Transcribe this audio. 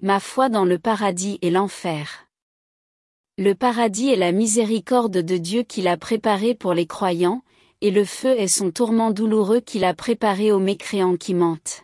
Ma foi dans le paradis et l'enfer. Le paradis est la miséricorde de Dieu qu'il a préparé pour les croyants, et le feu est son tourment douloureux qu'il a préparé aux mécréants qui mentent.